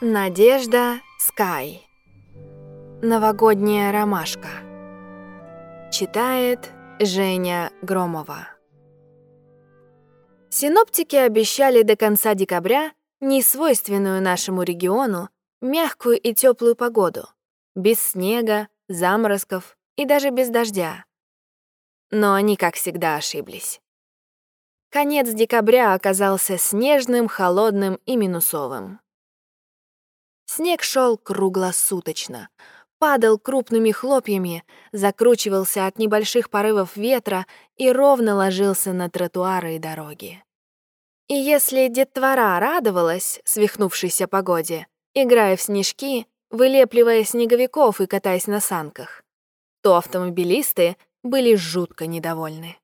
Надежда Скай. Новогодняя ромашка. Читает Женя Громова. Синоптики обещали до конца декабря несвойственную нашему региону мягкую и теплую погоду, без снега, заморозков и даже без дождя. Но они, как всегда, ошиблись. Конец декабря оказался снежным, холодным и минусовым. Снег шел круглосуточно, падал крупными хлопьями, закручивался от небольших порывов ветра и ровно ложился на тротуары и дороги. И если детвора радовалась свихнувшейся погоде, играя в снежки, вылепливая снеговиков и катаясь на санках, то автомобилисты были жутко недовольны.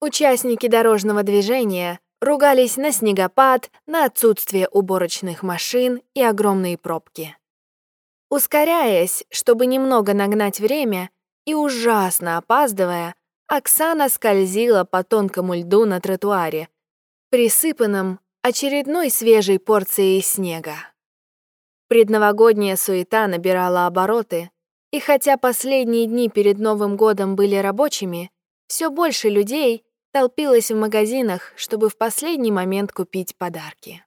Участники дорожного движения ругались на снегопад, на отсутствие уборочных машин и огромные пробки. Ускоряясь, чтобы немного нагнать время, и ужасно опаздывая, Оксана скользила по тонкому льду на тротуаре, присыпанном очередной свежей порцией снега. Предновогодняя суета набирала обороты, и хотя последние дни перед Новым годом были рабочими, все больше людей толпилась в магазинах, чтобы в последний момент купить подарки.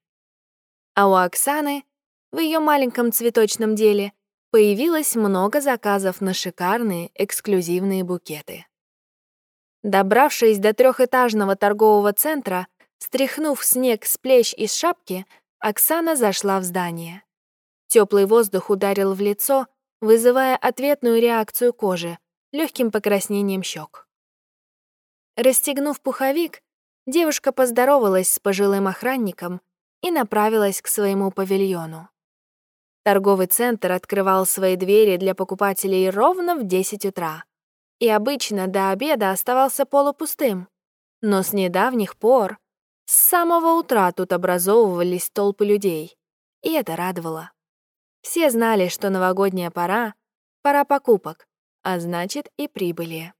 А у Оксаны в ее маленьком цветочном деле появилось много заказов на шикарные эксклюзивные букеты. Добравшись до трехэтажного торгового центра, стряхнув снег с плеч из шапки, Оксана зашла в здание. Теплый воздух ударил в лицо, вызывая ответную реакцию кожи, легким покраснением щек. Расстегнув пуховик, девушка поздоровалась с пожилым охранником и направилась к своему павильону. Торговый центр открывал свои двери для покупателей ровно в 10 утра и обычно до обеда оставался полупустым. Но с недавних пор, с самого утра тут образовывались толпы людей, и это радовало. Все знали, что новогодняя пора — пора покупок, а значит и прибыли.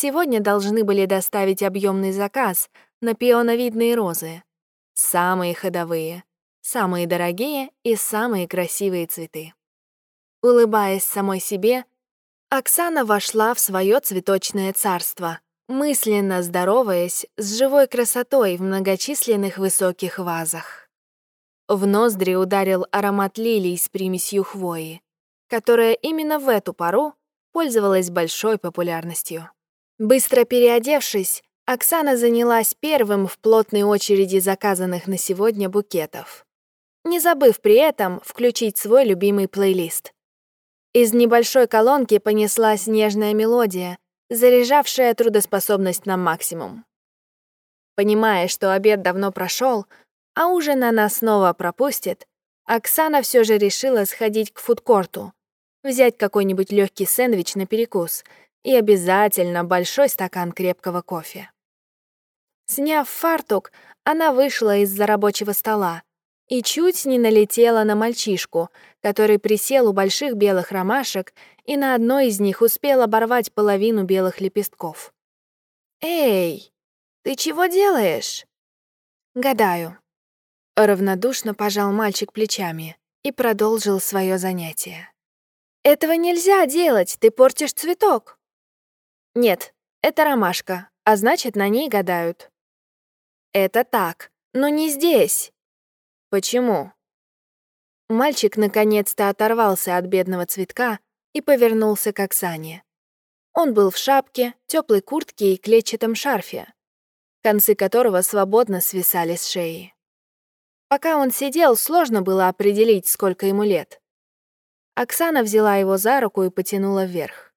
Сегодня должны были доставить объемный заказ на пионовидные розы. Самые ходовые, самые дорогие и самые красивые цветы. Улыбаясь самой себе, Оксана вошла в свое цветочное царство, мысленно здороваясь с живой красотой в многочисленных высоких вазах. В ноздри ударил аромат лилий с примесью хвои, которая именно в эту пору пользовалась большой популярностью. Быстро переодевшись, Оксана занялась первым в плотной очереди заказанных на сегодня букетов, не забыв при этом включить свой любимый плейлист. Из небольшой колонки понеслась нежная мелодия, заряжавшая трудоспособность на максимум. Понимая, что обед давно прошел, а ужин она снова пропустит, Оксана все же решила сходить к фудкорту, взять какой-нибудь легкий сэндвич на перекус — и обязательно большой стакан крепкого кофе. Сняв фартук, она вышла из-за рабочего стола и чуть не налетела на мальчишку, который присел у больших белых ромашек и на одной из них успел оборвать половину белых лепестков. «Эй, ты чего делаешь?» «Гадаю». Равнодушно пожал мальчик плечами и продолжил свое занятие. «Этого нельзя делать, ты портишь цветок». Нет, это ромашка, а значит, на ней гадают. Это так, но не здесь. Почему? Мальчик наконец-то оторвался от бедного цветка и повернулся к Оксане. Он был в шапке, теплой куртке и клетчатом шарфе, концы которого свободно свисали с шеи. Пока он сидел, сложно было определить, сколько ему лет. Оксана взяла его за руку и потянула вверх.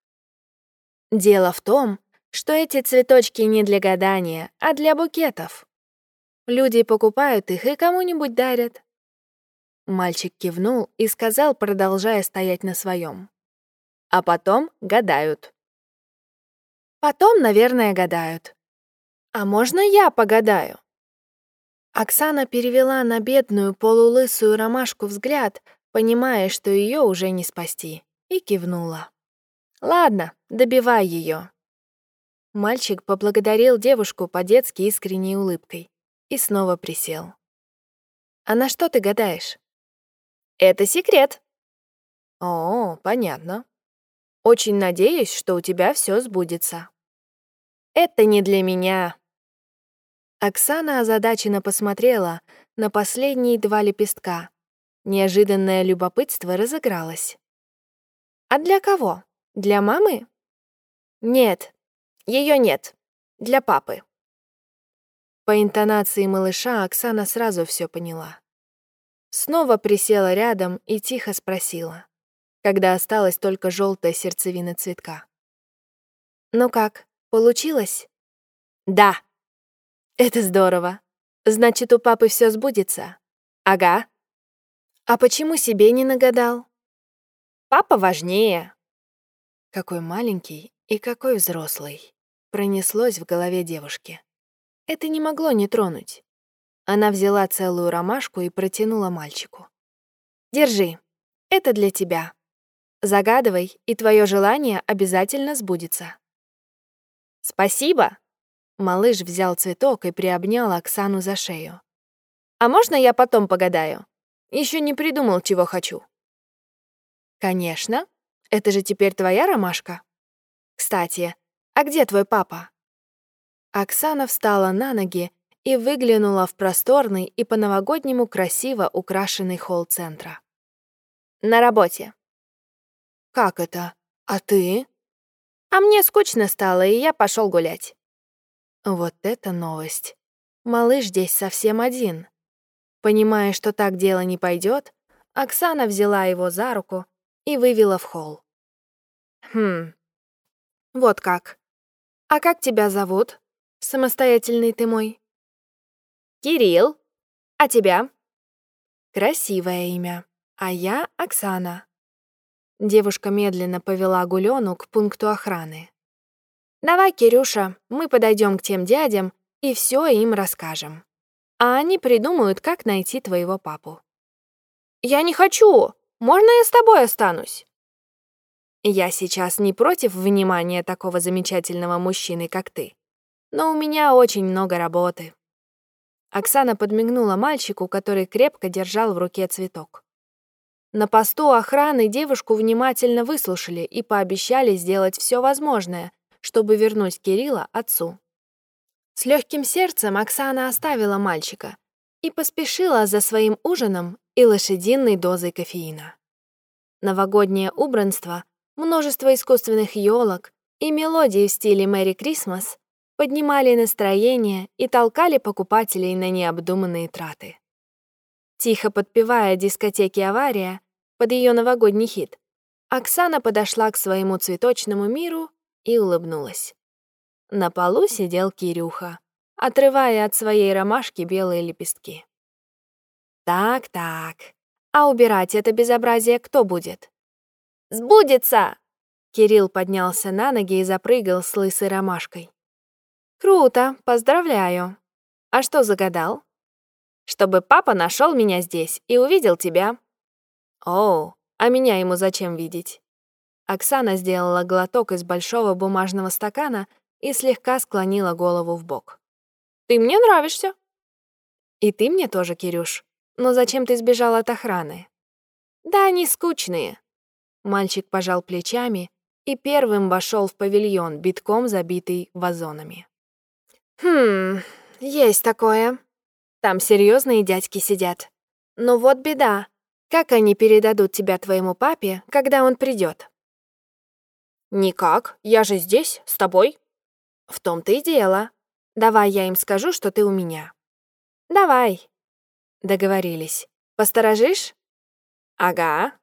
Дело в том, что эти цветочки не для гадания, а для букетов. Люди покупают их и кому-нибудь дарят. Мальчик кивнул и сказал, продолжая стоять на своем. А потом гадают. Потом, наверное, гадают. А можно я погадаю? Оксана перевела на бедную полулысую ромашку взгляд, понимая, что ее уже не спасти, и кивнула. Ладно, добивай ее. Мальчик поблагодарил девушку по-детски искренней улыбкой и снова присел. «А на что ты гадаешь?» Это секрет. О, понятно. Очень надеюсь, что у тебя все сбудется. Это не для меня. Оксана озадаченно посмотрела на последние два лепестка. Неожиданное любопытство разыгралось. А для кого? Для мамы? Нет, ее нет. Для папы. По интонации малыша Оксана сразу все поняла. Снова присела рядом и тихо спросила, когда осталась только желтая сердцевина цветка. «Ну как, получилось?» «Да». «Это здорово. Значит, у папы все сбудется?» «Ага». «А почему себе не нагадал?» «Папа важнее». Какой маленький и какой взрослый. Пронеслось в голове девушки. Это не могло не тронуть. Она взяла целую ромашку и протянула мальчику. «Держи, это для тебя. Загадывай, и твое желание обязательно сбудется». «Спасибо!» Малыш взял цветок и приобнял Оксану за шею. «А можно я потом погадаю? Еще не придумал, чего хочу». «Конечно. Это же теперь твоя ромашка. Кстати, а где твой папа?» Оксана встала на ноги и выглянула в просторный и по-новогоднему красиво украшенный холл центра. «На работе». «Как это? А ты?» «А мне скучно стало, и я пошел гулять». Вот это новость. Малыш здесь совсем один. Понимая, что так дело не пойдет, Оксана взяла его за руку и вывела в холл. «Хм, вот как. А как тебя зовут? Самостоятельный ты мой?» «Кирилл. А тебя?» «Красивое имя. А я Оксана». Девушка медленно повела Гулену к пункту охраны. «Давай, Кирюша, мы подойдем к тем дядям и все им расскажем. А они придумают, как найти твоего папу». «Я не хочу! Можно я с тобой останусь?» «Я сейчас не против внимания такого замечательного мужчины, как ты, но у меня очень много работы». Оксана подмигнула мальчику, который крепко держал в руке цветок. На посту охраны девушку внимательно выслушали и пообещали сделать все возможное, чтобы вернуть Кирилла отцу. С легким сердцем Оксана оставила мальчика и поспешила за своим ужином и лошадиной дозой кофеина. Новогоднее убранство, множество искусственных елок и мелодии в стиле «Мэри Крисмас» поднимали настроение и толкали покупателей на необдуманные траты. Тихо подпевая дискотеки «Авария» под ее новогодний хит, Оксана подошла к своему цветочному миру и улыбнулась. На полу сидел Кирюха, отрывая от своей ромашки белые лепестки. «Так-так, а убирать это безобразие кто будет?» «Сбудется!» Кирилл поднялся на ноги и запрыгал с лысой ромашкой. «Круто, поздравляю. А что загадал?» «Чтобы папа нашел меня здесь и увидел тебя». «О, а меня ему зачем видеть?» Оксана сделала глоток из большого бумажного стакана и слегка склонила голову в бок. «Ты мне нравишься». «И ты мне тоже, Кирюш. Но зачем ты сбежал от охраны?» «Да они скучные». Мальчик пожал плечами и первым вошел в павильон, битком забитый вазонами. «Хм, есть такое. Там серьезные дядьки сидят. Но вот беда. Как они передадут тебя твоему папе, когда он придет? «Никак, я же здесь, с тобой». «В том-то и дело. Давай я им скажу, что ты у меня». «Давай». Договорились. «Посторожишь?» «Ага».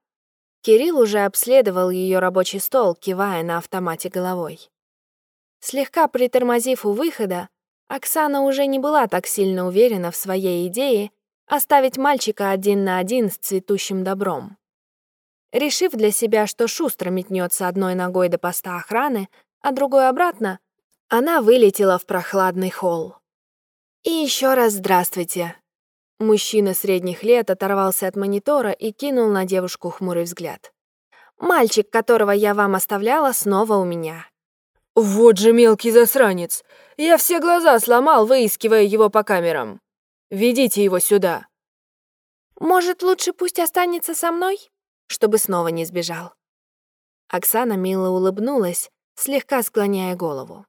Кирилл уже обследовал ее рабочий стол, кивая на автомате головой. Слегка притормозив у выхода, Оксана уже не была так сильно уверена в своей идее оставить мальчика один на один с цветущим добром. Решив для себя, что шустро метнется одной ногой до поста охраны, а другой обратно, она вылетела в прохладный холл. И еще раз здравствуйте. Мужчина средних лет оторвался от монитора и кинул на девушку хмурый взгляд. «Мальчик, которого я вам оставляла, снова у меня». «Вот же мелкий засранец! Я все глаза сломал, выискивая его по камерам. Ведите его сюда!» Может, лучше пусть останется со мной, чтобы снова не сбежал?» Оксана мило улыбнулась, слегка склоняя голову.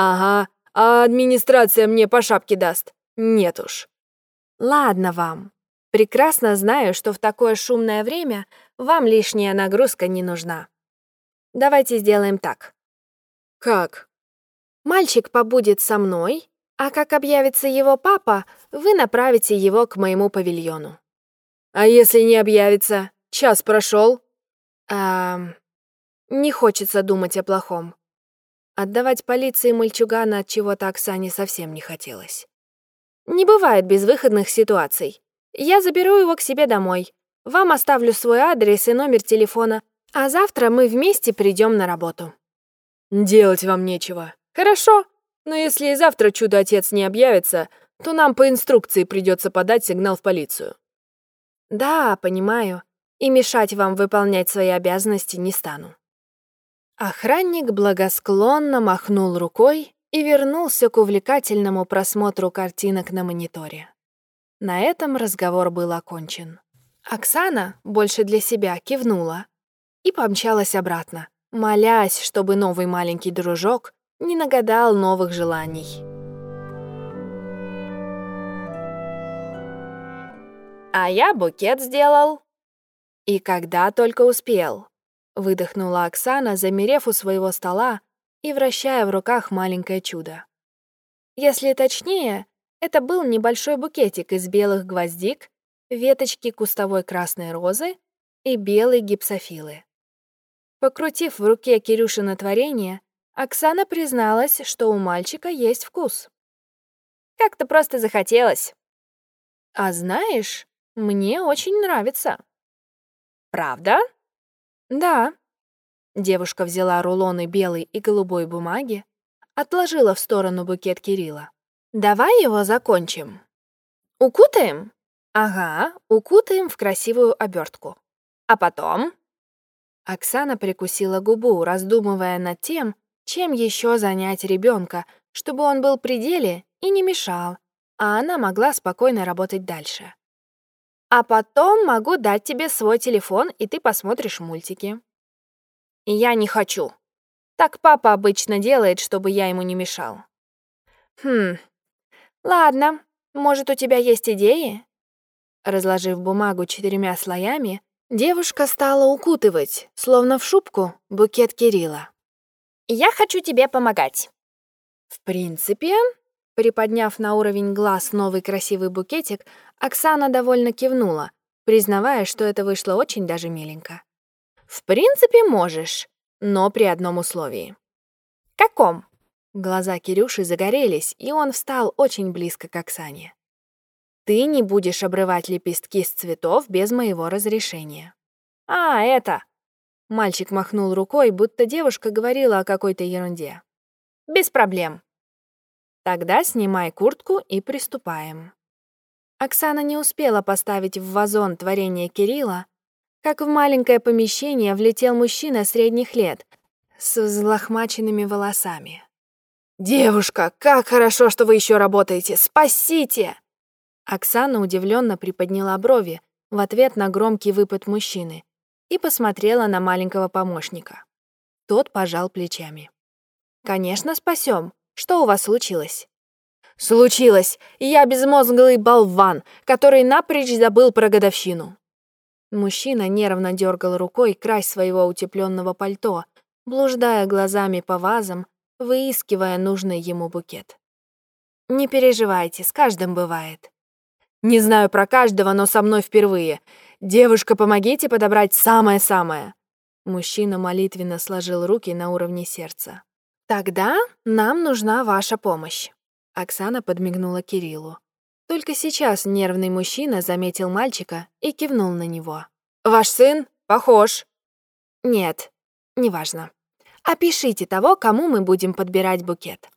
«Ага, а администрация мне по шапке даст? Нет уж». «Ладно вам. Прекрасно знаю, что в такое шумное время вам лишняя нагрузка не нужна. Давайте сделаем так». «Как?» «Мальчик побудет со мной, а как объявится его папа, вы направите его к моему павильону». «А если не объявится? Час прошел?» «Эм...» Не хочется думать о плохом. Отдавать полиции мальчугана от чего-то Оксане совсем не хотелось. Не бывает безвыходных ситуаций. Я заберу его к себе домой. Вам оставлю свой адрес и номер телефона, а завтра мы вместе придем на работу. Делать вам нечего. Хорошо, но если и завтра чудо-отец не объявится, то нам по инструкции придется подать сигнал в полицию. Да, понимаю. И мешать вам выполнять свои обязанности не стану. Охранник благосклонно махнул рукой и вернулся к увлекательному просмотру картинок на мониторе. На этом разговор был окончен. Оксана больше для себя кивнула и помчалась обратно, молясь, чтобы новый маленький дружок не нагадал новых желаний. «А я букет сделал». «И когда только успел», — выдохнула Оксана, замерев у своего стола и вращая в руках маленькое чудо. Если точнее, это был небольшой букетик из белых гвоздик, веточки кустовой красной розы и белой гипсофилы. Покрутив в руке Кирюшина творение, Оксана призналась, что у мальчика есть вкус. «Как-то просто захотелось». «А знаешь, мне очень нравится». «Правда?» «Да». Девушка взяла рулоны белой и голубой бумаги, отложила в сторону букет Кирилла. «Давай его закончим. Укутаем?» «Ага, укутаем в красивую обертку. А потом?» Оксана прикусила губу, раздумывая над тем, чем еще занять ребенка, чтобы он был при деле и не мешал, а она могла спокойно работать дальше. А потом могу дать тебе свой телефон, и ты посмотришь мультики. Я не хочу. Так папа обычно делает, чтобы я ему не мешал. Хм. Ладно, может, у тебя есть идеи? Разложив бумагу четырьмя слоями, девушка стала укутывать, словно в шубку, букет Кирилла. Я хочу тебе помогать. В принципе, приподняв на уровень глаз новый красивый букетик, Оксана довольно кивнула, признавая, что это вышло очень даже миленько. В принципе, можешь, но при одном условии. Каком? Глаза Кирюши загорелись, и он встал очень близко к Оксане. Ты не будешь обрывать лепестки с цветов без моего разрешения. А, это. Мальчик махнул рукой, будто девушка говорила о какой-то ерунде. «Без проблем». «Тогда снимай куртку и приступаем». Оксана не успела поставить в вазон творение Кирилла, как в маленькое помещение влетел мужчина средних лет с взлохмаченными волосами. «Девушка, как хорошо, что вы еще работаете! Спасите!» Оксана удивленно приподняла брови в ответ на громкий выпад мужчины и посмотрела на маленького помощника. Тот пожал плечами. «Конечно, спасем. Что у вас случилось?» «Случилось! Я безмозглый болван, который напрочь забыл про годовщину!» Мужчина нервно дергал рукой край своего утепленного пальто, блуждая глазами по вазам, выискивая нужный ему букет. «Не переживайте, с каждым бывает». «Не знаю про каждого, но со мной впервые. «Девушка, помогите подобрать самое-самое!» Мужчина молитвенно сложил руки на уровне сердца. «Тогда нам нужна ваша помощь», — Оксана подмигнула Кириллу. Только сейчас нервный мужчина заметил мальчика и кивнул на него. «Ваш сын? Похож». «Нет, неважно. Опишите того, кому мы будем подбирать букет».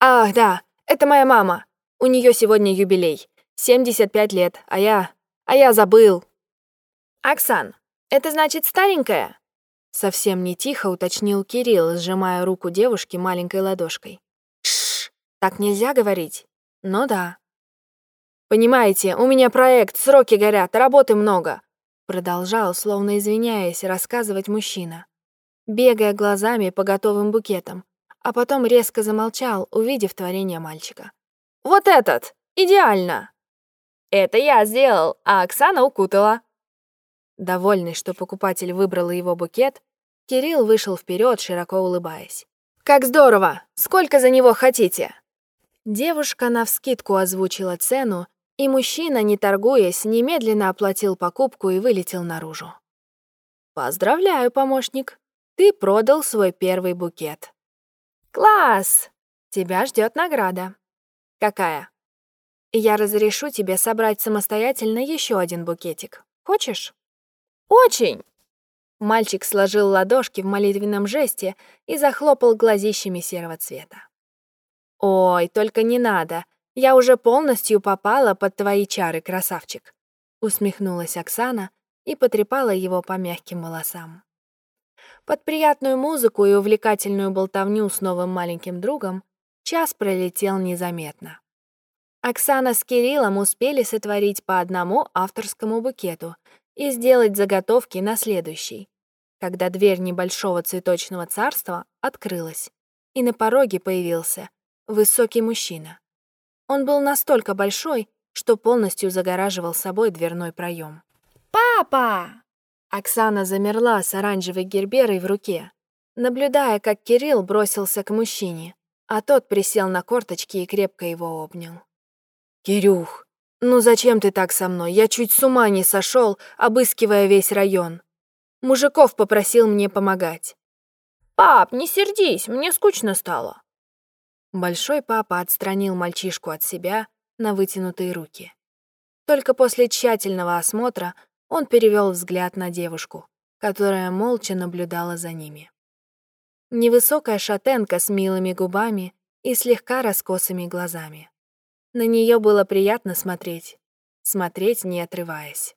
«Ах, да, это моя мама. У нее сегодня юбилей. 75 лет, а я... а я забыл». «Оксан, это значит старенькая?» Совсем не тихо уточнил Кирилл, сжимая руку девушки маленькой ладошкой. «Тш, так нельзя говорить. Ну да». Понимаете, у меня проект, сроки горят, работы много. Продолжал, словно извиняясь, рассказывать мужчина, бегая глазами по готовым букетам, а потом резко замолчал, увидев творение мальчика. «Вот этот! Идеально!» «Это я сделал, а Оксана укутала». Довольный, что покупатель выбрал его букет, Кирилл вышел вперед, широко улыбаясь. «Как здорово! Сколько за него хотите?» Девушка навскидку озвучила цену, и мужчина, не торгуясь, немедленно оплатил покупку и вылетел наружу. «Поздравляю, помощник, ты продал свой первый букет». «Класс! Тебя ждет награда». «Какая?» «Я разрешу тебе собрать самостоятельно еще один букетик. Хочешь?» «Очень!» Мальчик сложил ладошки в молитвенном жесте и захлопал глазищами серого цвета. «Ой, только не надо. Я уже полностью попала под твои чары, красавчик», — усмехнулась Оксана и потрепала его по мягким волосам. Под приятную музыку и увлекательную болтовню с новым маленьким другом час пролетел незаметно. Оксана с Кириллом успели сотворить по одному авторскому букету и сделать заготовки на следующий, когда дверь небольшого цветочного царства открылась, и на пороге появился высокий мужчина. Он был настолько большой, что полностью загораживал собой дверной проем. «Папа!» Оксана замерла с оранжевой герберой в руке, наблюдая, как Кирилл бросился к мужчине, а тот присел на корточки и крепко его обнял. «Кирюх, ну зачем ты так со мной? Я чуть с ума не сошел, обыскивая весь район. Мужиков попросил мне помогать». «Пап, не сердись, мне скучно стало», Большой папа отстранил мальчишку от себя на вытянутые руки. Только после тщательного осмотра он перевел взгляд на девушку, которая молча наблюдала за ними. Невысокая шатенка с милыми губами и слегка раскосыми глазами. На нее было приятно смотреть, смотреть не отрываясь.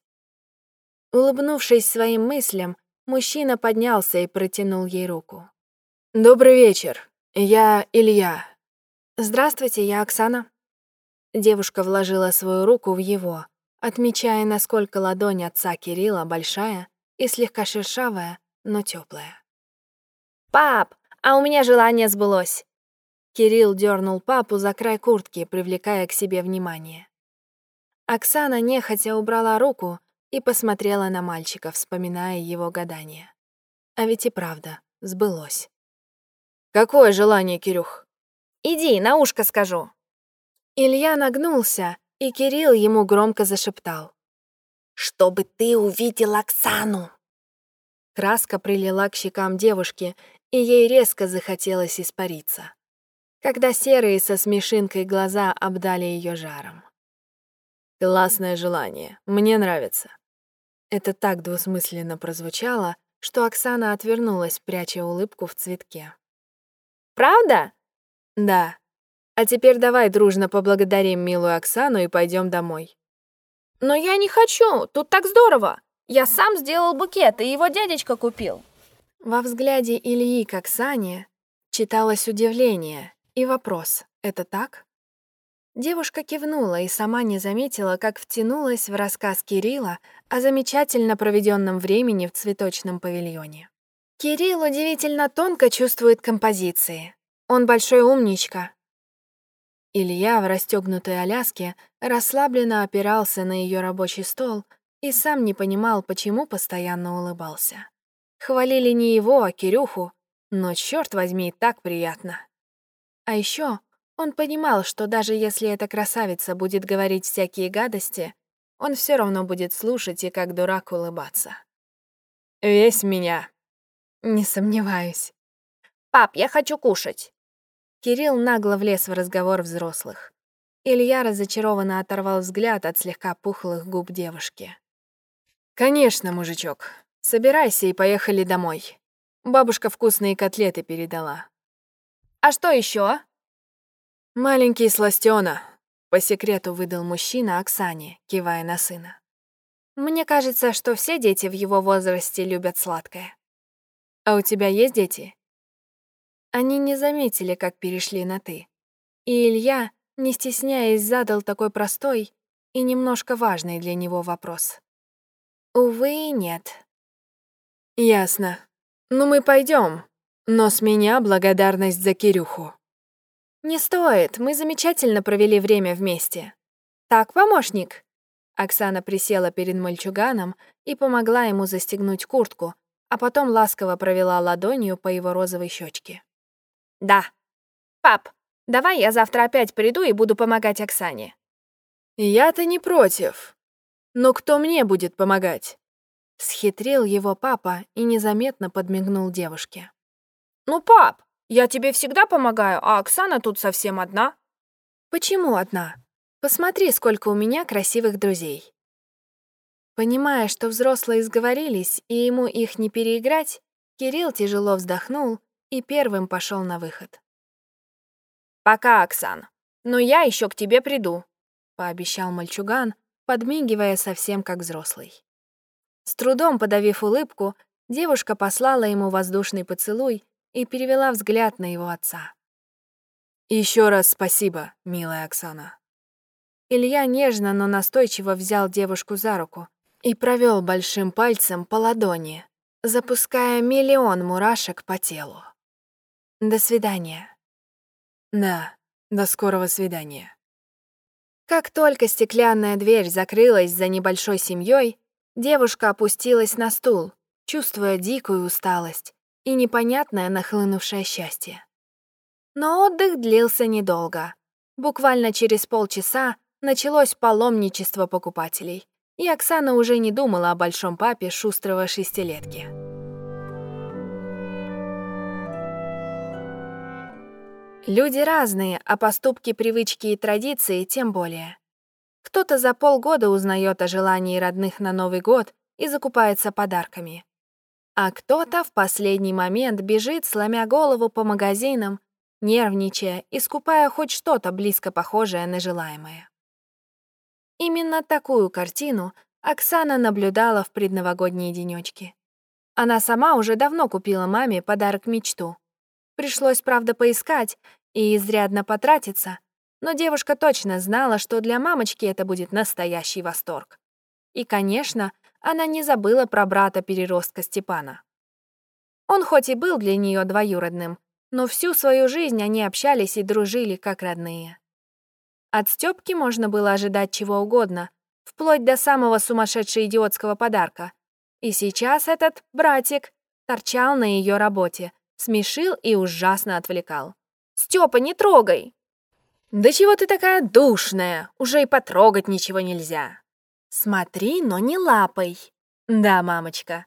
Улыбнувшись своим мыслям, мужчина поднялся и протянул ей руку. «Добрый вечер. Я Илья, «Здравствуйте, я Оксана». Девушка вложила свою руку в его, отмечая, насколько ладонь отца Кирилла большая и слегка шершавая, но теплая. «Пап, а у меня желание сбылось!» Кирилл дернул папу за край куртки, привлекая к себе внимание. Оксана нехотя убрала руку и посмотрела на мальчика, вспоминая его гадание. А ведь и правда, сбылось. «Какое желание, Кирюх?» Иди, на ушко скажу». Илья нагнулся, и Кирилл ему громко зашептал. «Чтобы ты увидел Оксану!» Краска прилила к щекам девушки, и ей резко захотелось испариться, когда серые со смешинкой глаза обдали ее жаром. «Классное желание, мне нравится». Это так двусмысленно прозвучало, что Оксана отвернулась, пряча улыбку в цветке. «Правда?» Да. А теперь давай дружно поблагодарим милую Оксану и пойдем домой. Но я не хочу, тут так здорово. Я сам сделал букет, и его дядечка купил. Во взгляде Ильи к Оксане читалось удивление и вопрос «это так?». Девушка кивнула и сама не заметила, как втянулась в рассказ Кирилла о замечательно проведенном времени в цветочном павильоне. Кирилл удивительно тонко чувствует композиции. Он большой умничка». Илья в расстегнутой Аляске расслабленно опирался на ее рабочий стол и сам не понимал, почему постоянно улыбался. Хвалили не его, а Кирюху, но, черт возьми, так приятно. А еще он понимал, что даже если эта красавица будет говорить всякие гадости, он все равно будет слушать и как дурак улыбаться. «Весь меня». «Не сомневаюсь». «Пап, я хочу кушать». Кирилл нагло влез в разговор взрослых. Илья разочарованно оторвал взгляд от слегка пухлых губ девушки. «Конечно, мужичок. Собирайся и поехали домой. Бабушка вкусные котлеты передала». «А что еще? «Маленький сластёна», — по секрету выдал мужчина Оксане, кивая на сына. «Мне кажется, что все дети в его возрасте любят сладкое. А у тебя есть дети?» Они не заметили, как перешли на «ты». И Илья, не стесняясь, задал такой простой, и немножко важный для него вопрос. Увы, нет. Ясно. Ну мы пойдем, но с меня благодарность за Кирюху. Не стоит, мы замечательно провели время вместе. Так, помощник? Оксана присела перед мальчуганом и помогла ему застегнуть куртку, а потом ласково провела ладонью по его розовой щечке. «Да. Пап, давай я завтра опять приду и буду помогать Оксане». «Я-то не против. Но кто мне будет помогать?» Схитрил его папа и незаметно подмигнул девушке. «Ну, пап, я тебе всегда помогаю, а Оксана тут совсем одна». «Почему одна? Посмотри, сколько у меня красивых друзей». Понимая, что взрослые сговорились, и ему их не переиграть, Кирилл тяжело вздохнул и первым пошел на выход. «Пока, Оксан, но я еще к тебе приду», — пообещал мальчуган, подмигивая совсем как взрослый. С трудом подавив улыбку, девушка послала ему воздушный поцелуй и перевела взгляд на его отца. Еще раз спасибо, милая Оксана». Илья нежно, но настойчиво взял девушку за руку, и провел большим пальцем по ладони, запуская миллион мурашек по телу. До свидания. Да, до скорого свидания. Как только стеклянная дверь закрылась за небольшой семьей, девушка опустилась на стул, чувствуя дикую усталость и непонятное нахлынувшее счастье. Но отдых длился недолго. Буквально через полчаса началось паломничество покупателей и Оксана уже не думала о большом папе шустрого шестилетки. Люди разные, а поступки, привычки и традиции тем более. Кто-то за полгода узнает о желании родных на Новый год и закупается подарками. А кто-то в последний момент бежит, сломя голову по магазинам, нервничая и скупая хоть что-то близко похожее на желаемое. Именно такую картину Оксана наблюдала в предновогодние денечки. Она сама уже давно купила маме подарок-мечту. Пришлось, правда, поискать и изрядно потратиться, но девушка точно знала, что для мамочки это будет настоящий восторг. И, конечно, она не забыла про брата-переростка Степана. Он хоть и был для нее двоюродным, но всю свою жизнь они общались и дружили как родные. От Стёпки можно было ожидать чего угодно, вплоть до самого сумасшедшего идиотского подарка. И сейчас этот братик торчал на ее работе, смешил и ужасно отвлекал. «Стёпа, не трогай!» «Да чего ты такая душная? Уже и потрогать ничего нельзя!» «Смотри, но не лапой!» «Да, мамочка.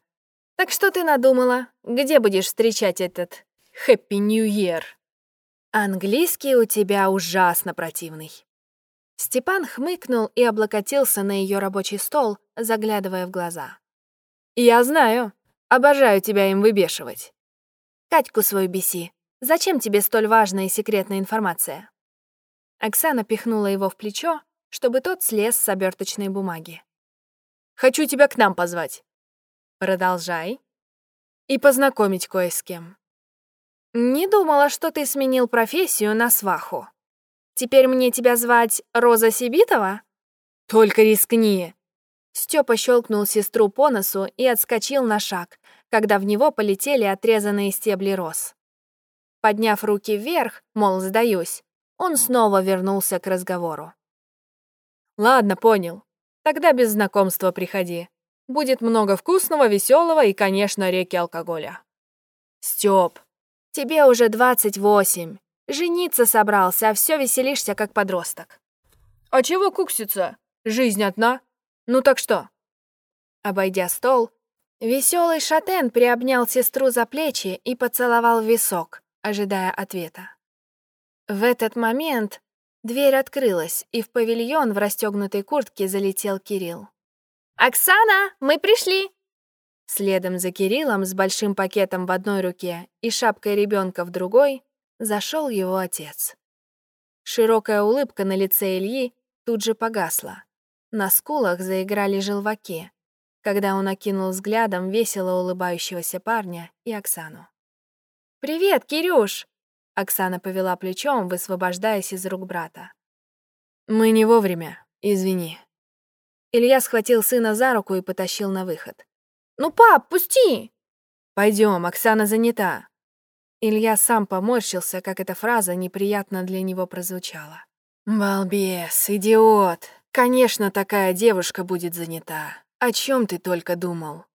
Так что ты надумала? Где будешь встречать этот Хэппи Нью Йер?» «Английский у тебя ужасно противный». Степан хмыкнул и облокотился на ее рабочий стол, заглядывая в глаза. «Я знаю. Обожаю тебя им выбешивать». «Катьку свою беси. Зачем тебе столь важная и секретная информация?» Оксана пихнула его в плечо, чтобы тот слез с оберточной бумаги. «Хочу тебя к нам позвать». «Продолжай». «И познакомить кое с кем». «Не думала, что ты сменил профессию на сваху». Теперь мне тебя звать Роза Сибитова? Только рискни. Степа щелкнул сестру по носу и отскочил на шаг, когда в него полетели отрезанные стебли роз. Подняв руки вверх, мол, сдаюсь, он снова вернулся к разговору. «Ладно, понял. Тогда без знакомства приходи. Будет много вкусного, веселого и, конечно, реки алкоголя». «Стёп, тебе уже двадцать восемь. Жениться собрался, а все веселишься, как подросток. А чего кукситься? Жизнь одна. Ну так что? Обойдя стол, веселый шатен приобнял сестру за плечи и поцеловал висок, ожидая ответа. В этот момент дверь открылась, и в павильон в расстегнутой куртке залетел Кирилл. «Оксана, мы пришли!» Следом за Кириллом с большим пакетом в одной руке и шапкой ребенка в другой зашел его отец. Широкая улыбка на лице Ильи тут же погасла. На скулах заиграли желваки, когда он окинул взглядом весело улыбающегося парня и Оксану. «Привет, Кирюш!» Оксана повела плечом, высвобождаясь из рук брата. «Мы не вовремя, извини». Илья схватил сына за руку и потащил на выход. «Ну, пап, пусти!» Пойдем, Оксана занята». Илья сам поморщился, как эта фраза неприятно для него прозвучала. «Балбес, идиот! Конечно, такая девушка будет занята. О чем ты только думал?»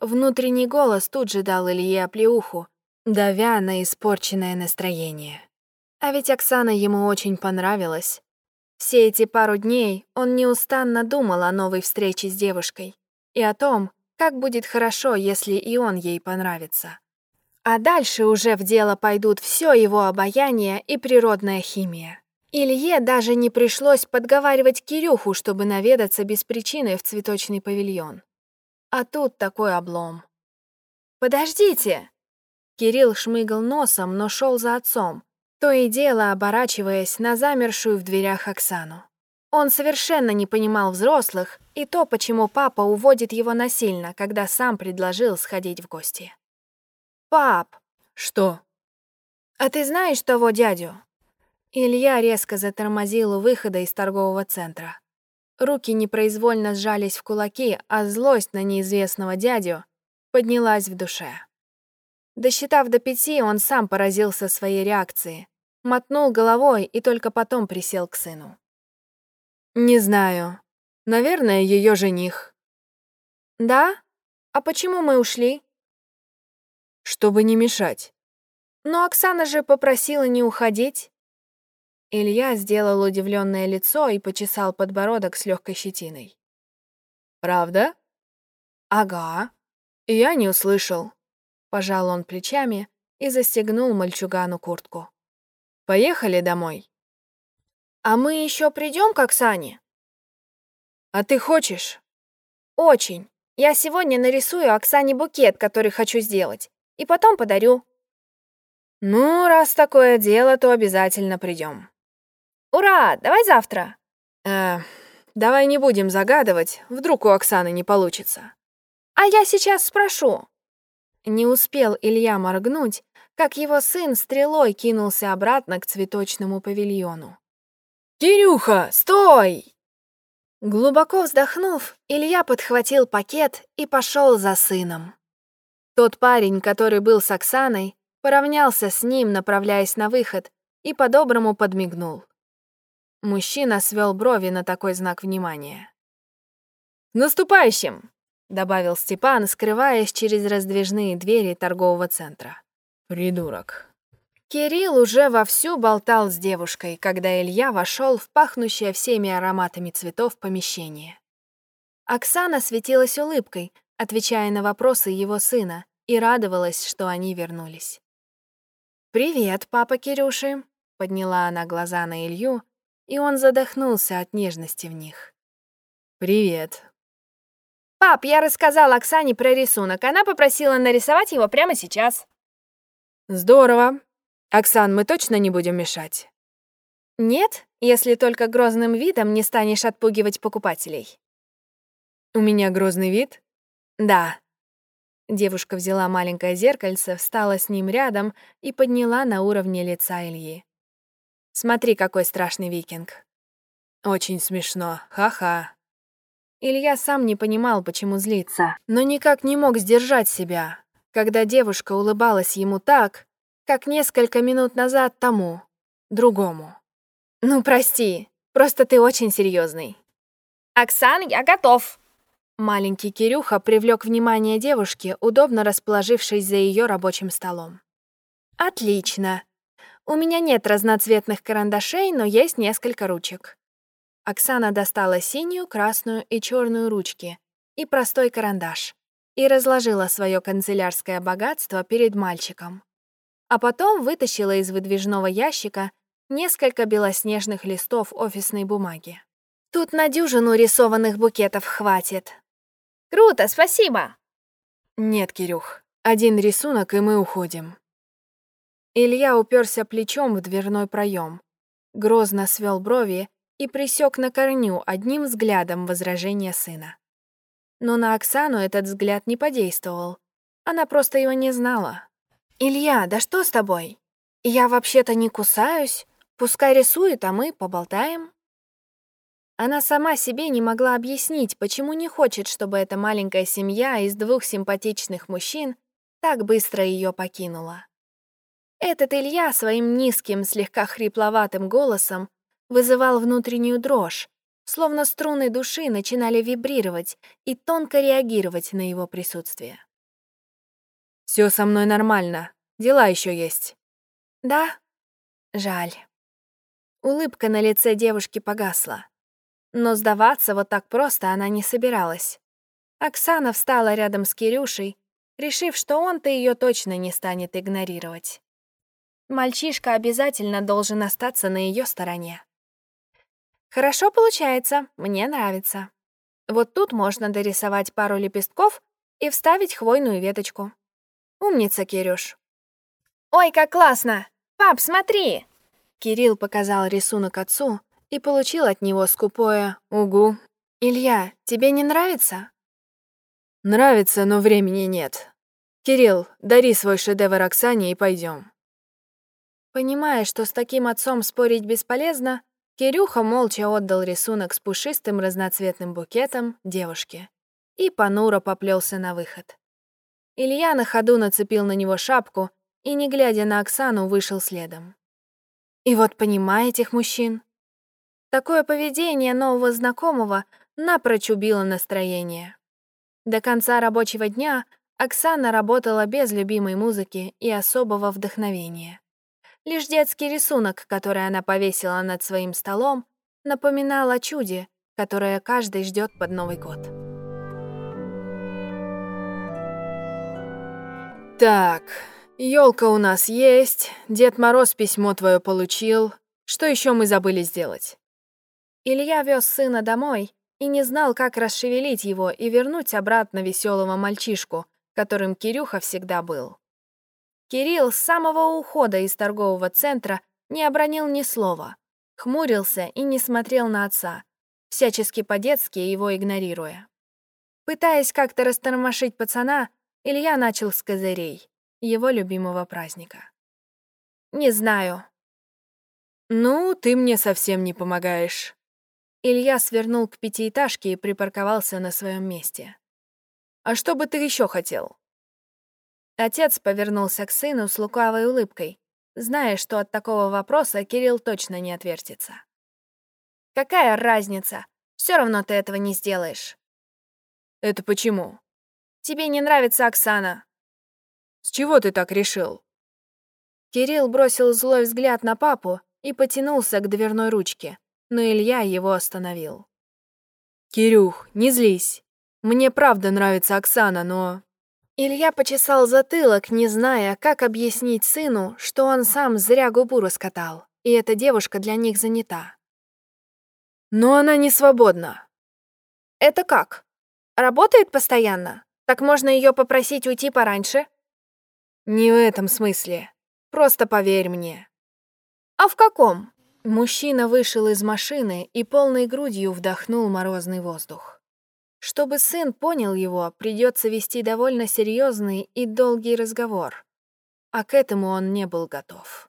Внутренний голос тут же дал Илье оплеуху, давя на испорченное настроение. А ведь Оксана ему очень понравилась. Все эти пару дней он неустанно думал о новой встрече с девушкой и о том, как будет хорошо, если и он ей понравится. А дальше уже в дело пойдут все его обаяние и природная химия. Илье даже не пришлось подговаривать Кирюху, чтобы наведаться без причины в цветочный павильон. А тут такой облом. «Подождите!» Кирилл шмыгал носом, но шел за отцом, то и дело оборачиваясь на замершую в дверях Оксану. Он совершенно не понимал взрослых и то, почему папа уводит его насильно, когда сам предложил сходить в гости. «Пап!» «Что?» «А ты знаешь того дядю?» Илья резко затормозил у выхода из торгового центра. Руки непроизвольно сжались в кулаки, а злость на неизвестного дядю поднялась в душе. Досчитав до пяти, он сам поразился своей реакцией, мотнул головой и только потом присел к сыну. «Не знаю. Наверное, ее жених». «Да? А почему мы ушли?» «Чтобы не мешать». «Но Оксана же попросила не уходить». Илья сделал удивленное лицо и почесал подбородок с легкой щетиной. «Правда?» «Ага. Я не услышал». Пожал он плечами и застегнул мальчугану куртку. «Поехали домой». «А мы еще придем к Оксане?» «А ты хочешь?» «Очень. Я сегодня нарисую Оксане букет, который хочу сделать, и потом подарю». «Ну, раз такое дело, то обязательно придем». «Ура! Давай завтра!» «Э, давай не будем загадывать, вдруг у Оксаны не получится». «А я сейчас спрошу». Не успел Илья моргнуть, как его сын стрелой кинулся обратно к цветочному павильону. «Кирюха, стой!» Глубоко вздохнув, Илья подхватил пакет и пошел за сыном. Тот парень, который был с Оксаной, поравнялся с ним, направляясь на выход, и по-доброму подмигнул. Мужчина свел брови на такой знак внимания. «Наступающим!» — добавил Степан, скрываясь через раздвижные двери торгового центра. «Придурок», Кирилл уже вовсю болтал с девушкой, когда Илья вошел в пахнущее всеми ароматами цветов помещение. Оксана светилась улыбкой, отвечая на вопросы его сына, и радовалась, что они вернулись. «Привет, папа Кирюши», — подняла она глаза на Илью, и он задохнулся от нежности в них. «Привет». «Пап, я рассказала Оксане про рисунок. Она попросила нарисовать его прямо сейчас». «Здорово. «Оксан, мы точно не будем мешать?» «Нет, если только грозным видом не станешь отпугивать покупателей». «У меня грозный вид?» «Да». Девушка взяла маленькое зеркальце, встала с ним рядом и подняла на уровне лица Ильи. «Смотри, какой страшный викинг». «Очень смешно, ха-ха». Илья сам не понимал, почему злиться, но никак не мог сдержать себя, когда девушка улыбалась ему так, как несколько минут назад тому, другому. Ну, прости, просто ты очень серьезный. Оксан, я готов. Маленький Кирюха привлек внимание девушки, удобно расположившись за ее рабочим столом. Отлично. У меня нет разноцветных карандашей, но есть несколько ручек. Оксана достала синюю, красную и черную ручки и простой карандаш и разложила свое канцелярское богатство перед мальчиком а потом вытащила из выдвижного ящика несколько белоснежных листов офисной бумаги. Тут на дюжину рисованных букетов хватит. Круто, спасибо. Нет, Кирюх, один рисунок, и мы уходим. Илья уперся плечом в дверной проем, грозно свел брови и присек на корню одним взглядом возражения сына. Но на Оксану этот взгляд не подействовал. Она просто его не знала. «Илья, да что с тобой? Я вообще-то не кусаюсь. Пускай рисует, а мы поболтаем». Она сама себе не могла объяснить, почему не хочет, чтобы эта маленькая семья из двух симпатичных мужчин так быстро ее покинула. Этот Илья своим низким, слегка хрипловатым голосом вызывал внутреннюю дрожь, словно струны души начинали вибрировать и тонко реагировать на его присутствие. Все со мной нормально. Дела еще есть». «Да? Жаль». Улыбка на лице девушки погасла. Но сдаваться вот так просто она не собиралась. Оксана встала рядом с Кирюшей, решив, что он-то ее точно не станет игнорировать. Мальчишка обязательно должен остаться на ее стороне. Хорошо получается, мне нравится. Вот тут можно дорисовать пару лепестков и вставить хвойную веточку. Умница, Кирюш. Ой, как классно! Пап, смотри! Кирилл показал рисунок отцу и получил от него скупое «Угу». «Илья, тебе не нравится?» «Нравится, но времени нет. Кирилл, дари свой шедевр Оксане и пойдем. Понимая, что с таким отцом спорить бесполезно, Кирюха молча отдал рисунок с пушистым разноцветным букетом девушке и понуро поплелся на выход. Илья на ходу нацепил на него шапку и, не глядя на Оксану, вышел следом. И вот понимая этих мужчин. Такое поведение нового знакомого напрочь убило настроение. До конца рабочего дня Оксана работала без любимой музыки и особого вдохновения. Лишь детский рисунок, который она повесила над своим столом, напоминал о чуде, которое каждый ждет под Новый год. Так, елка у нас есть, Дед Мороз письмо твое получил. Что еще мы забыли сделать? Илья вез сына домой и не знал, как расшевелить его и вернуть обратно веселого мальчишку, которым Кирюха всегда был. Кирилл с самого ухода из торгового центра не обронил ни слова, хмурился и не смотрел на отца, всячески по-детски его игнорируя. Пытаясь как-то растормошить пацана, Илья начал с козырей, его любимого праздника. «Не знаю». «Ну, ты мне совсем не помогаешь». Илья свернул к пятиэтажке и припарковался на своем месте. «А что бы ты еще хотел?» Отец повернулся к сыну с лукавой улыбкой, зная, что от такого вопроса Кирилл точно не отвертится. «Какая разница? Все равно ты этого не сделаешь». «Это почему?» «Тебе не нравится Оксана». «С чего ты так решил?» Кирилл бросил злой взгляд на папу и потянулся к дверной ручке, но Илья его остановил. «Кирюх, не злись. Мне правда нравится Оксана, но Илья почесал затылок, не зная, как объяснить сыну, что он сам зря губу раскатал, и эта девушка для них занята. «Но она не свободна». «Это как? Работает постоянно? Так можно ее попросить уйти пораньше?» «Не в этом смысле. Просто поверь мне». «А в каком?» Мужчина вышел из машины и полной грудью вдохнул морозный воздух. Чтобы сын понял его, придется вести довольно серьезный и долгий разговор. А к этому он не был готов.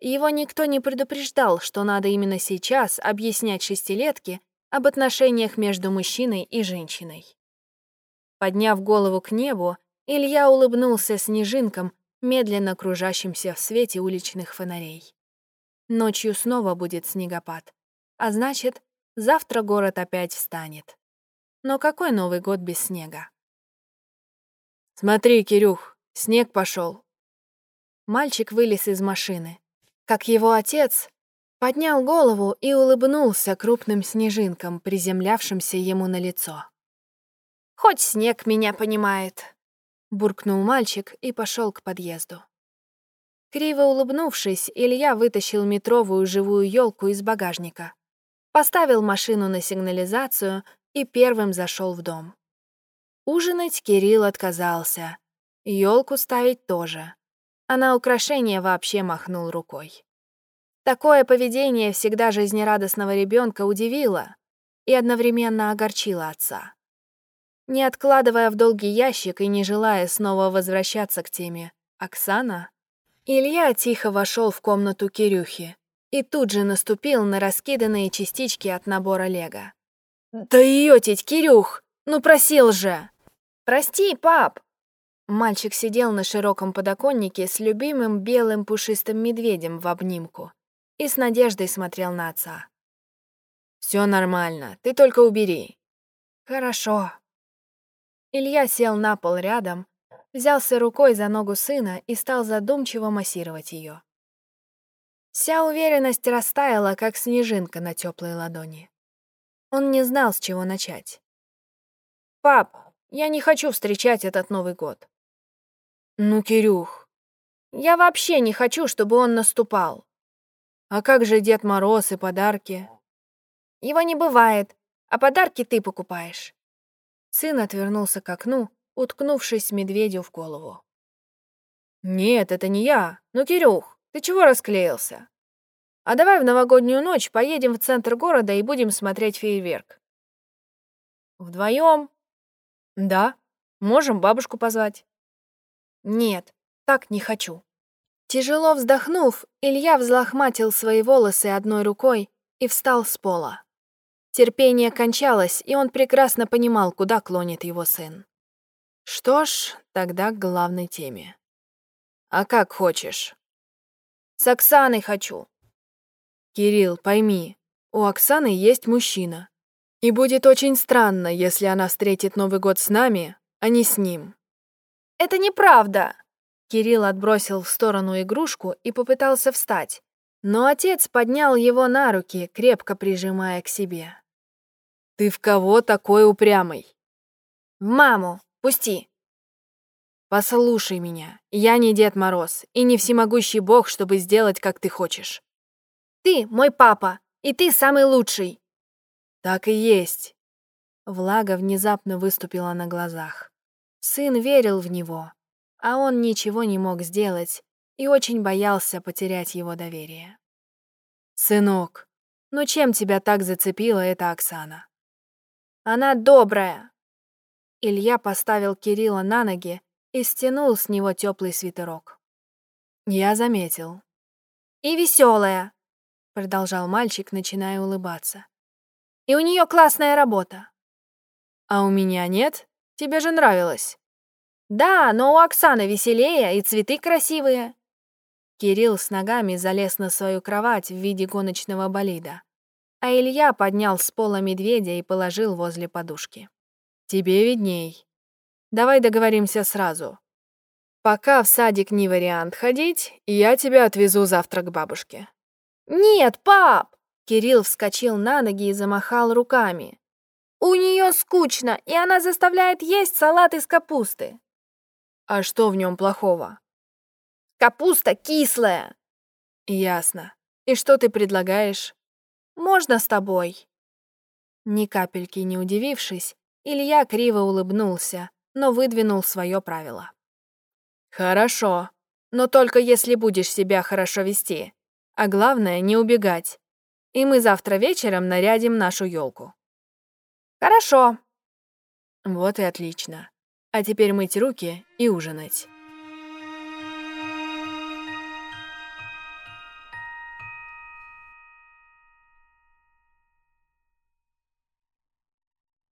Его никто не предупреждал, что надо именно сейчас объяснять шестилетке об отношениях между мужчиной и женщиной. Подняв голову к небу, Илья улыбнулся снежинкам, медленно кружащимся в свете уличных фонарей. Ночью снова будет снегопад, а значит, завтра город опять встанет. Но какой Новый год без снега? «Смотри, Кирюх, снег пошел. Мальчик вылез из машины. Как его отец, поднял голову и улыбнулся крупным снежинкам, приземлявшимся ему на лицо. «Хоть снег меня понимает», — буркнул мальчик и пошел к подъезду. Криво улыбнувшись, Илья вытащил метровую живую елку из багажника, поставил машину на сигнализацию и первым зашел в дом. Ужинать Кирилл отказался. Елку ставить тоже. А на украшение вообще махнул рукой. Такое поведение всегда жизнерадостного ребенка удивило и одновременно огорчило отца. Не откладывая в долгий ящик и не желая снова возвращаться к теме «Оксана», Илья тихо вошел в комнату Кирюхи и тут же наступил на раскиданные частички от набора лего. «Да ее теть, Кирюх! Ну просил же!» «Прости, пап!» Мальчик сидел на широком подоконнике с любимым белым пушистым медведем в обнимку и с надеждой смотрел на отца. «Все нормально, ты только убери». «Хорошо». Илья сел на пол рядом, взялся рукой за ногу сына и стал задумчиво массировать ее. Вся уверенность растаяла, как снежинка на теплой ладони. Он не знал, с чего начать. «Пап, я не хочу встречать этот Новый год». «Ну, Кирюх, я вообще не хочу, чтобы он наступал. А как же Дед Мороз и подарки?» «Его не бывает, а подарки ты покупаешь». Сын отвернулся к окну, уткнувшись медведю в голову. «Нет, это не я. Ну, Кирюх, ты чего расклеился? А давай в новогоднюю ночь поедем в центр города и будем смотреть фейерверк. Вдвоем? Да. Можем бабушку позвать. Нет, так не хочу. Тяжело вздохнув, Илья взлохматил свои волосы одной рукой и встал с пола. Терпение кончалось, и он прекрасно понимал, куда клонит его сын. Что ж, тогда к главной теме. А как хочешь. С Оксаной хочу. Кирилл, пойми, у Оксаны есть мужчина. И будет очень странно, если она встретит Новый год с нами, а не с ним. Это неправда. Кирилл отбросил в сторону игрушку и попытался встать, но отец поднял его на руки, крепко прижимая к себе. «Ты в кого такой упрямый?» «В маму. Пусти». «Послушай меня, я не Дед Мороз и не всемогущий бог, чтобы сделать, как ты хочешь. Ты мой папа, и ты самый лучший». «Так и есть». Влага внезапно выступила на глазах. Сын верил в него, а он ничего не мог сделать и очень боялся потерять его доверие. «Сынок, ну чем тебя так зацепила эта Оксана?» «Она добрая!» Илья поставил Кирилла на ноги и стянул с него теплый свитерок. Я заметил. «И веселая», — продолжал мальчик, начиная улыбаться. «И у нее классная работа». «А у меня нет? Тебе же нравилось». «Да, но у Оксаны веселее и цветы красивые». Кирилл с ногами залез на свою кровать в виде гоночного болида, а Илья поднял с пола медведя и положил возле подушки. «Тебе видней», Давай договоримся сразу. Пока в садик не вариант ходить, я тебя отвезу завтра к бабушке». «Нет, пап!» Кирилл вскочил на ноги и замахал руками. «У нее скучно, и она заставляет есть салат из капусты». «А что в нем плохого?» «Капуста кислая». «Ясно. И что ты предлагаешь?» «Можно с тобой?» Ни капельки не удивившись, Илья криво улыбнулся, но выдвинул свое правило. «Хорошо, но только если будешь себя хорошо вести. А главное, не убегать. И мы завтра вечером нарядим нашу елку. «Хорошо». Вот и отлично. А теперь мыть руки и ужинать.